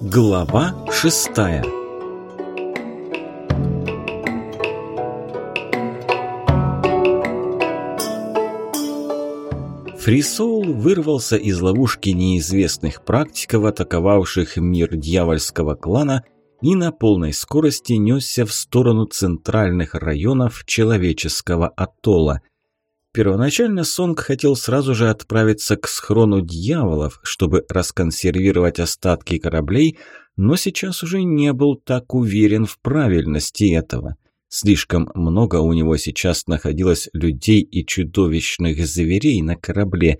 Глава шестая Фрисол вырвался из ловушки неизвестных практиков, атаковавших мир дьявольского клана, и на полной скорости несся в сторону центральных районов человеческого атолла – Первоначально Сонг хотел сразу же отправиться к схрону дьяволов, чтобы расконсервировать остатки кораблей, но сейчас уже не был так уверен в правильности этого. Слишком много у него сейчас находилось людей и чудовищных зверей на корабле.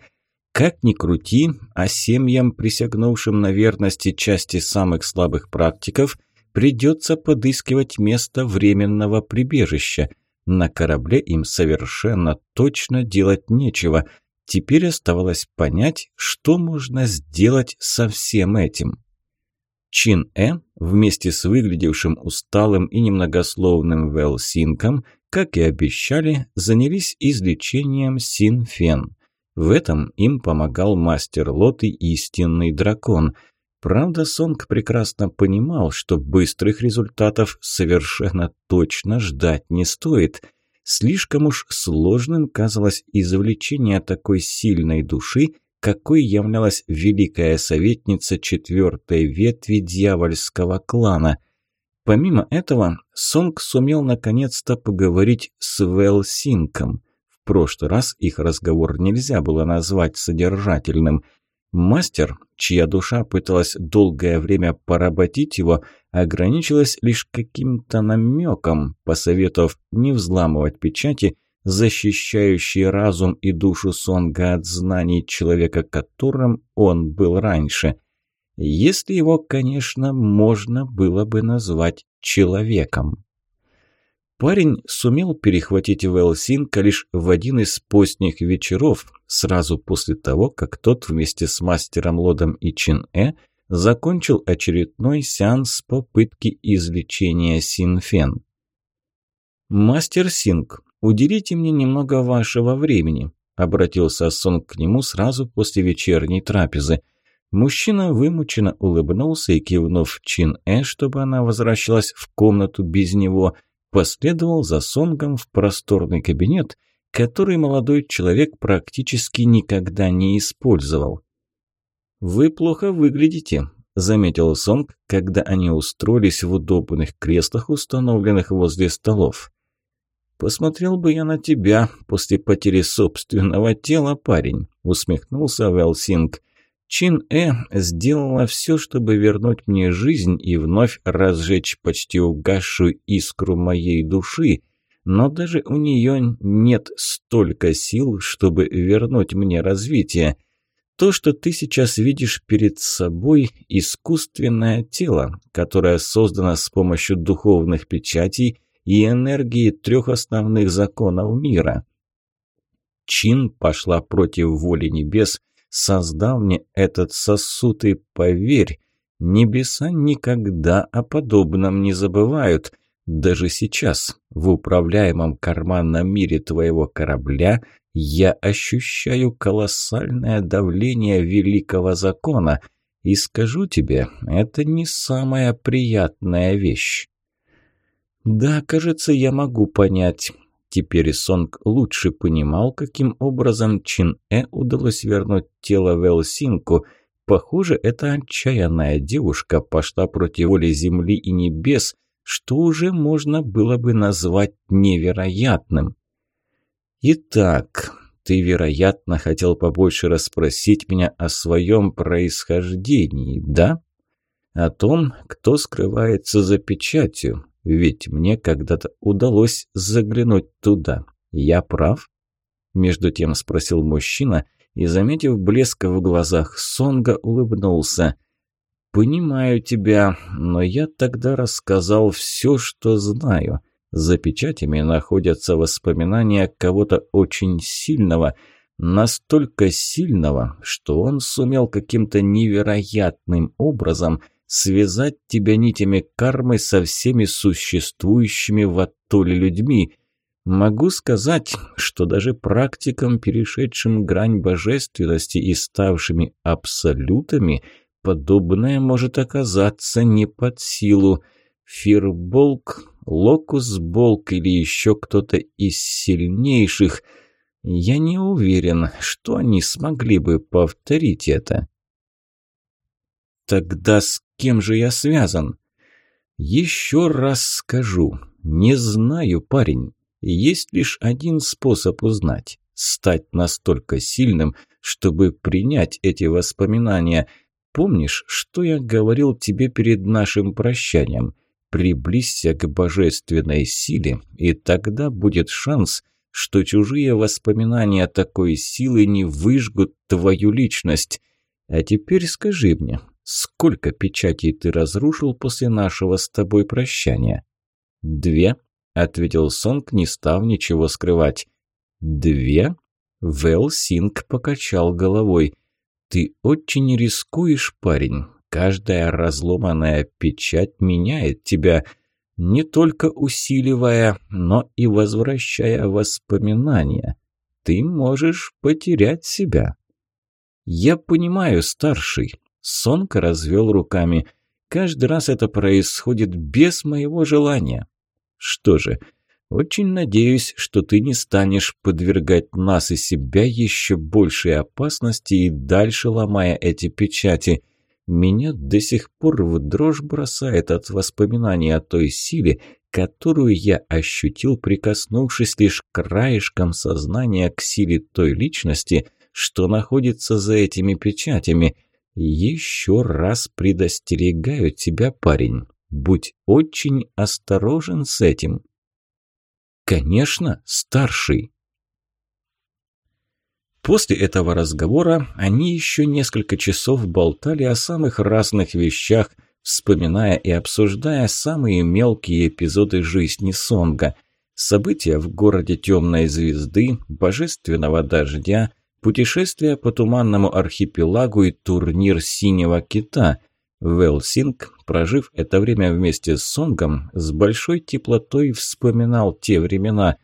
Как ни крути, а семьям, присягнувшим на верности части самых слабых практиков, придется подыскивать место временного прибежища – на корабле им совершенно точно делать нечего. Теперь оставалось понять, что можно сделать со всем этим. Чин Э, вместе с выглядевшим усталым и немногословным Вэл Синком, как и обещали, занялись излечением Синфен. В этом им помогал мастер Лот и истинный дракон – Правда, Сонг прекрасно понимал, что быстрых результатов совершенно точно ждать не стоит. Слишком уж сложным казалось извлечение такой сильной души, какой являлась великая советница четвертой ветви дьявольского клана. Помимо этого, Сонг сумел наконец-то поговорить с Вэл Синком. В прошлый раз их разговор нельзя было назвать содержательным – Мастер, чья душа пыталась долгое время поработить его, ограничилась лишь каким-то намеком, посоветовав не взламывать печати, защищающие разум и душу Сонга от знаний человека, которым он был раньше. Если его, конечно, можно было бы назвать человеком. Парень сумел перехватить Уэлсинка лишь в один из поздних вечеров, сразу после того, как тот вместе с мастером Лодом и Чин-Э закончил очередной сеанс попытки излечения Синфен. «Мастер Синг, уделите мне немного вашего времени», – обратился Сон к нему сразу после вечерней трапезы. Мужчина вымученно улыбнулся и, кивнув Чин-Э, чтобы она возвращалась в комнату без него – последовал за Сонгом в просторный кабинет, который молодой человек практически никогда не использовал. «Вы плохо выглядите», – заметил Сонг, когда они устроились в удобных креслах, установленных возле столов. «Посмотрел бы я на тебя после потери собственного тела, парень», – усмехнулся Вэлсинг. Чин Э сделала все, чтобы вернуть мне жизнь и вновь разжечь почти угасшую искру моей души, но даже у нее нет столько сил, чтобы вернуть мне развитие. То, что ты сейчас видишь перед собой – искусственное тело, которое создано с помощью духовных печатей и энергии трех основных законов мира. Чин пошла против воли небес – Создал мне этот сосуд, и поверь, небеса никогда о подобном не забывают. Даже сейчас, в управляемом карманном мире твоего корабля, я ощущаю колоссальное давление великого закона, и скажу тебе, это не самая приятная вещь. Да, кажется, я могу понять. Теперь Сонг лучше понимал, каким образом Чин Э удалось вернуть тело Велсинку. Похоже, эта отчаянная девушка пошла против воли земли и небес, что уже можно было бы назвать невероятным. Итак, ты, вероятно, хотел побольше расспросить меня о своем происхождении, да? О том, кто скрывается за печатью, ведь мне когда-то удалось заглянуть туда. Я прав?» Между тем спросил мужчина и, заметив блеск в глазах Сонга, улыбнулся. «Понимаю тебя, но я тогда рассказал все, что знаю. За печатями находятся воспоминания кого-то очень сильного, настолько сильного, что он сумел каким-то невероятным образом – связать тебя нитями кармы со всеми существующими в Атоле людьми. Могу сказать, что даже практикам, перешедшим грань божественности и ставшими абсолютами, подобное может оказаться не под силу. Фирболк, Локусболк или еще кто-то из сильнейших. Я не уверен, что они смогли бы повторить это. «Тогда с кем же я связан? Еще раз скажу, не знаю, парень. Есть лишь один способ узнать. Стать настолько сильным, чтобы принять эти воспоминания. Помнишь, что я говорил тебе перед нашим прощанием? Приблизься к божественной силе, и тогда будет шанс, что чужие воспоминания такой силы не выжгут твою личность. А теперь скажи мне, Сколько печатей ты разрушил после нашего с тобой прощания?» «Две», – ответил Сонг, не став ничего скрывать. «Две?» – Вэл Синг покачал головой. «Ты очень рискуешь, парень. Каждая разломанная печать меняет тебя, не только усиливая, но и возвращая воспоминания. Ты можешь потерять себя». «Я понимаю, старший», Сонка развел руками. «Каждый раз это происходит без моего желания». «Что же, очень надеюсь, что ты не станешь подвергать нас и себя еще большей опасности и дальше ломая эти печати. Меня до сих пор в дрожь бросает от воспоминаний о той силе, которую я ощутил, прикоснувшись лишь краешком сознания к силе той личности, что находится за этими печатями» еще раз предостерегаю тебя, парень. Будь очень осторожен с этим. Конечно, старший. После этого разговора они еще несколько часов болтали о самых разных вещах, вспоминая и обсуждая самые мелкие эпизоды жизни Сонга. События в городе Темной Звезды, Божественного Дождя, Путешествие по туманному архипелагу и турнир «Синего кита» Велсинг, прожив это время вместе с Сонгом, с большой теплотой вспоминал те времена.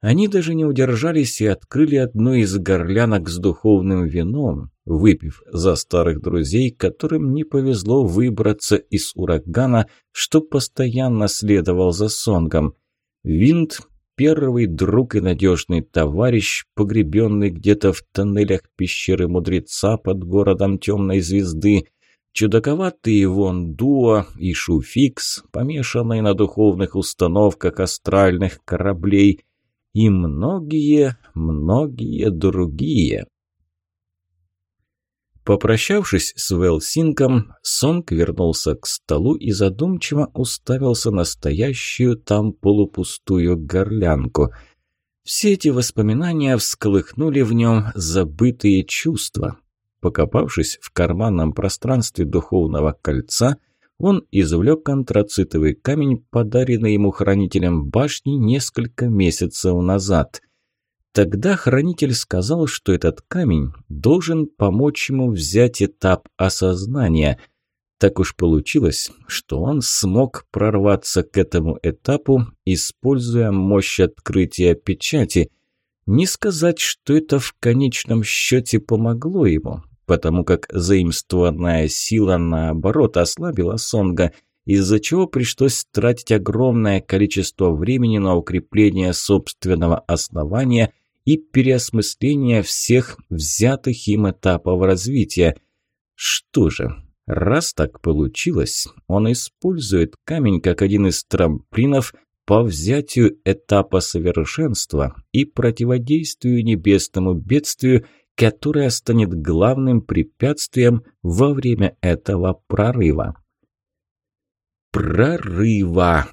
Они даже не удержались и открыли одну из горлянок с духовным вином, выпив за старых друзей, которым не повезло выбраться из урагана, что постоянно следовал за Сонгом. Винт первый друг и надежный товарищ, погребенный где-то в тоннелях пещеры мудреца под городом темной звезды, чудаковатый вон Дуа и Шуфикс, помешанные на духовных установках астральных кораблей и многие, многие другие. Попрощавшись с Велсинком, Сонг вернулся к столу и задумчиво уставился на стоящую там полупустую горлянку. Все эти воспоминания всколыхнули в нем забытые чувства. Покопавшись в карманном пространстве духовного кольца, он извлек контрацитовый камень, подаренный ему хранителем башни несколько месяцев назад – Тогда хранитель сказал, что этот камень должен помочь ему взять этап осознания. Так уж получилось, что он смог прорваться к этому этапу, используя мощь открытия печати. Не сказать, что это в конечном счете помогло ему, потому как заимствованная сила, наоборот, ослабила Сонга – из-за чего пришлось тратить огромное количество времени на укрепление собственного основания и переосмысление всех взятых им этапов развития. Что же, раз так получилось, он использует камень как один из трамплинов по взятию этапа совершенства и противодействию небесному бедствию, которое станет главным препятствием во время этого прорыва прорыва.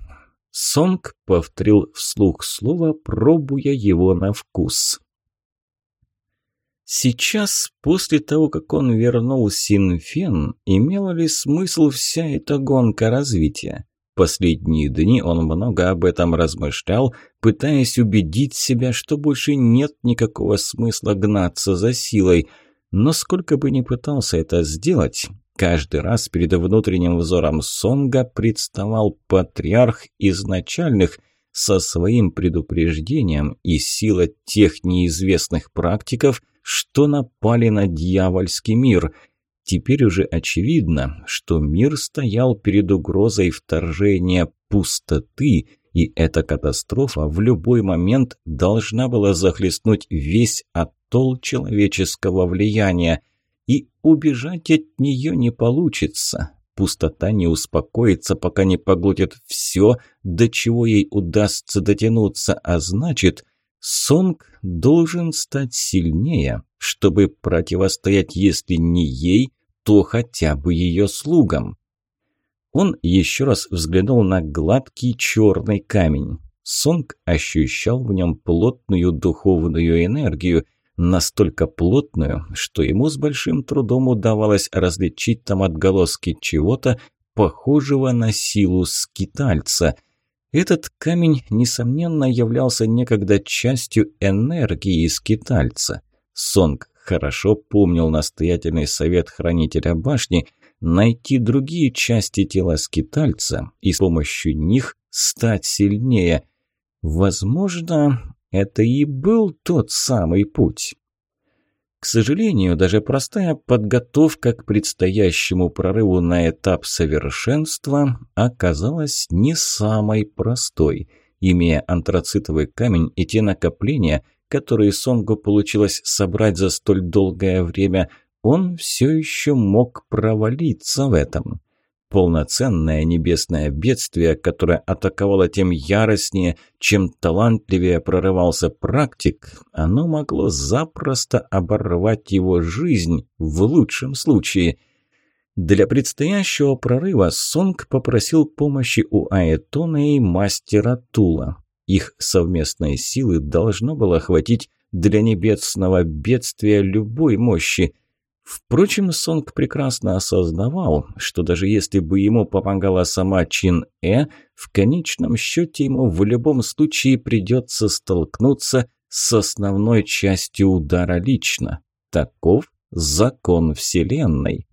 Сонг повторил вслух слово, пробуя его на вкус. Сейчас, после того, как он вернул Синфен, имела ли смысл вся эта гонка развития? Последние дни он много об этом размышлял, пытаясь убедить себя, что больше нет никакого смысла гнаться за силой. Но сколько бы ни пытался это сделать, Каждый раз перед внутренним взором Сонга представал патриарх изначальных со своим предупреждением и сила тех неизвестных практиков, что напали на дьявольский мир. Теперь уже очевидно, что мир стоял перед угрозой вторжения пустоты, и эта катастрофа в любой момент должна была захлестнуть весь оттол человеческого влияния – и убежать от нее не получится. Пустота не успокоится, пока не поглотит все, до чего ей удастся дотянуться, а значит, Сонг должен стать сильнее, чтобы противостоять, если не ей, то хотя бы ее слугам. Он еще раз взглянул на гладкий черный камень. Сонг ощущал в нем плотную духовную энергию – настолько плотную, что ему с большим трудом удавалось различить там отголоски чего-то, похожего на силу скитальца. Этот камень, несомненно, являлся некогда частью энергии скитальца. Сонг хорошо помнил настоятельный совет хранителя башни найти другие части тела скитальца и с помощью них стать сильнее. Возможно, это и был тот самый путь. К сожалению, даже простая подготовка к предстоящему прорыву на этап совершенства оказалась не самой простой. Имея антрацитовый камень и те накопления, которые Сонгу получилось собрать за столь долгое время, он все еще мог провалиться в этом полноценное небесное бедствие, которое атаковало тем яростнее, чем талантливее прорывался практик, оно могло запросто оборвать его жизнь в лучшем случае. Для предстоящего прорыва Сонг попросил помощи у Аэтона и мастера Тула. Их совместной силы должно было хватить для небесного бедствия любой мощи – Впрочем, Сонг прекрасно осознавал, что даже если бы ему помогала сама Чин Э, в конечном счете ему в любом случае придется столкнуться с основной частью удара лично. Таков закон Вселенной.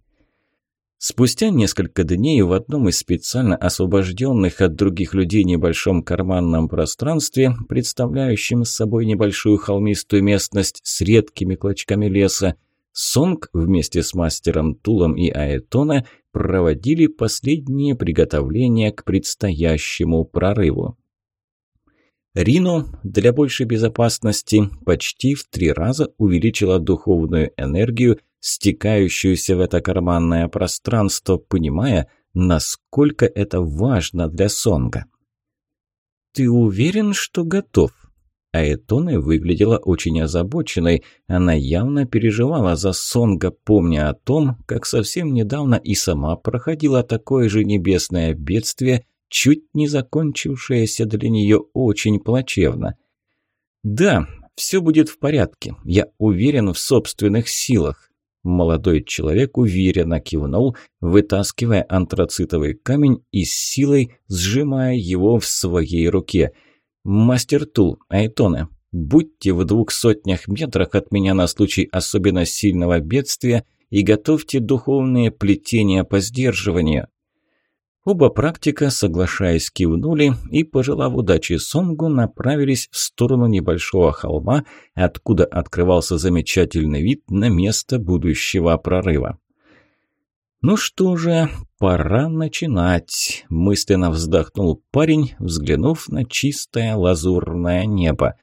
Спустя несколько дней в одном из специально освобожденных от других людей небольшом карманном пространстве, представляющем собой небольшую холмистую местность с редкими клочками леса, Сонг вместе с мастером Тулом и Аэтона проводили последние приготовления к предстоящему прорыву. Рину для большей безопасности почти в три раза увеличила духовную энергию, стекающуюся в это карманное пространство, понимая, насколько это важно для Сонга. «Ты уверен, что готов?» Айтоне выглядела очень озабоченной. Она явно переживала за Сонга, помня о том, как совсем недавно и сама проходила такое же небесное бедствие, чуть не закончившееся для нее очень плачевно. «Да, все будет в порядке. Я уверен в собственных силах». Молодой человек уверенно кивнул, вытаскивая антрацитовый камень и силой сжимая его в своей руке – «Мастер Тул, Айтоне, будьте в двух сотнях метрах от меня на случай особенно сильного бедствия и готовьте духовные плетения по сдерживанию». Оба практика, соглашаясь, кивнули и, пожелав удачи Сонгу, направились в сторону небольшого холма, откуда открывался замечательный вид на место будущего прорыва. «Ну что же, пора начинать», – мысленно вздохнул парень, взглянув на чистое лазурное небо.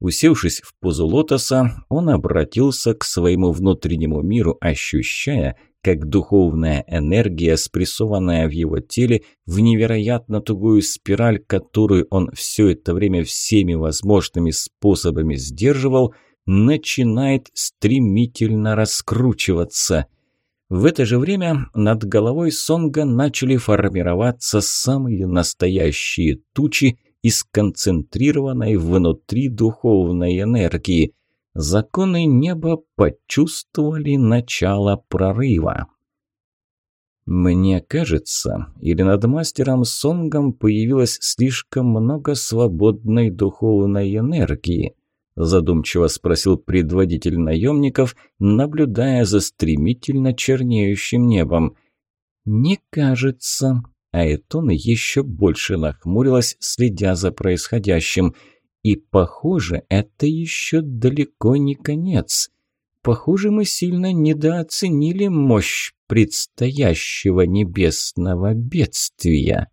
Усевшись в позу лотоса, он обратился к своему внутреннему миру, ощущая, как духовная энергия, спрессованная в его теле, в невероятно тугую спираль, которую он все это время всеми возможными способами сдерживал, начинает стремительно раскручиваться – в это же время над головой Сонга начали формироваться самые настоящие тучи из концентрированной внутри духовной энергии. Законы неба почувствовали начало прорыва. Мне кажется, или над мастером Сонгом появилось слишком много свободной духовной энергии, задумчиво спросил предводитель наемников, наблюдая за стремительно чернеющим небом. «Не кажется». аэтона еще больше нахмурилась, следя за происходящим. «И, похоже, это еще далеко не конец. Похоже, мы сильно недооценили мощь предстоящего небесного бедствия».